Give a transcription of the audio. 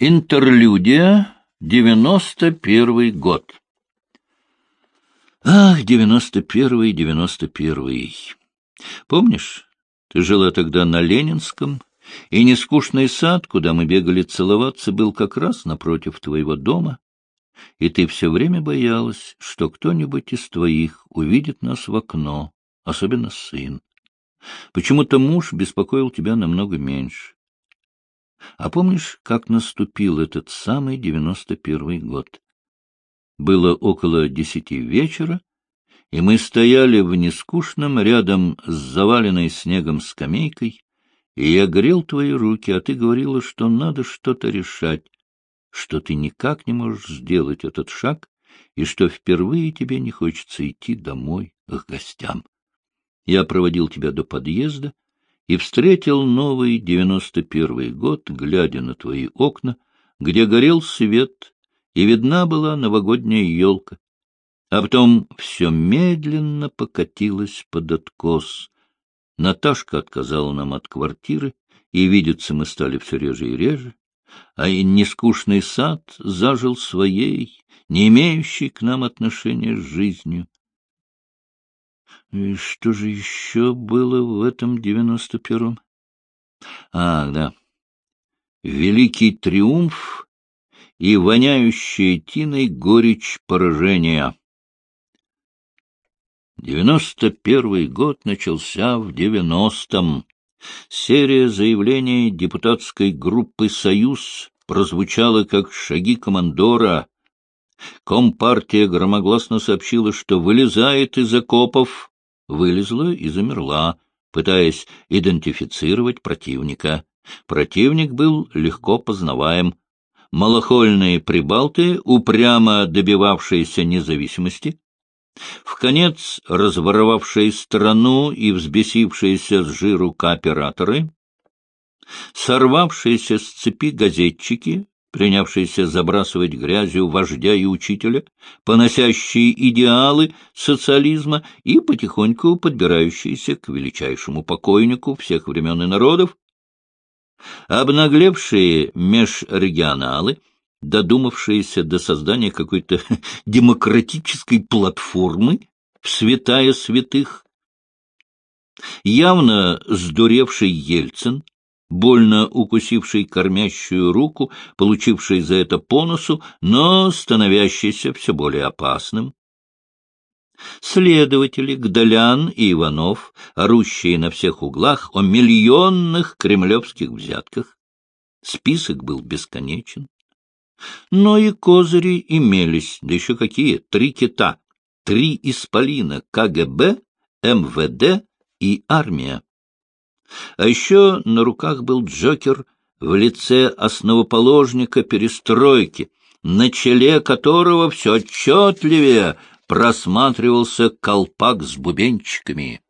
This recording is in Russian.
Интерлюдия, девяносто первый год. Ах, девяносто первый, девяносто первый. Помнишь, ты жила тогда на Ленинском, и нескучный сад, куда мы бегали целоваться, был как раз напротив твоего дома, и ты все время боялась, что кто-нибудь из твоих увидит нас в окно, особенно сын. Почему-то муж беспокоил тебя намного меньше. А помнишь, как наступил этот самый девяносто первый год? Было около десяти вечера, и мы стояли в нескучном рядом с заваленной снегом скамейкой, и я грел твои руки, а ты говорила, что надо что-то решать, что ты никак не можешь сделать этот шаг, и что впервые тебе не хочется идти домой к гостям. Я проводил тебя до подъезда, и встретил новый девяносто первый год, глядя на твои окна, где горел свет, и видна была новогодняя елка. А потом все медленно покатилось под откос. Наташка отказала нам от квартиры, и видеться мы стали все реже и реже, а и нескучный сад зажил своей, не имеющей к нам отношения с жизнью. И что же еще было в этом девяносто первом? Ах, да. Великий триумф и воняющая тиной горечь поражения. Девяносто первый год начался в девяностом. Серия заявлений депутатской группы «Союз» прозвучала как шаги командора. Компартия громогласно сообщила, что вылезает из окопов вылезла и замерла, пытаясь идентифицировать противника. Противник был легко познаваем. Малохольные прибалты, упрямо добивавшиеся независимости, в конец разворовавшие страну и взбесившиеся с жиру кооператоры, сорвавшиеся с цепи газетчики, принявшиеся забрасывать грязью вождя и учителя, поносящие идеалы социализма и потихоньку подбирающиеся к величайшему покойнику всех времен и народов, обнаглевшие межрегионалы, додумавшиеся до создания какой-то демократической платформы в святая святых, явно сдуревший Ельцин, больно укусивший кормящую руку, получивший за это по носу, но становящийся все более опасным. Следователи Гдалян и Иванов, орущие на всех углах о миллионных кремлевских взятках. Список был бесконечен. Но и козыри имелись, да еще какие, три кита, три исполина КГБ, МВД и армия. А еще на руках был Джокер в лице основоположника перестройки, на челе которого все отчетливее просматривался колпак с бубенчиками.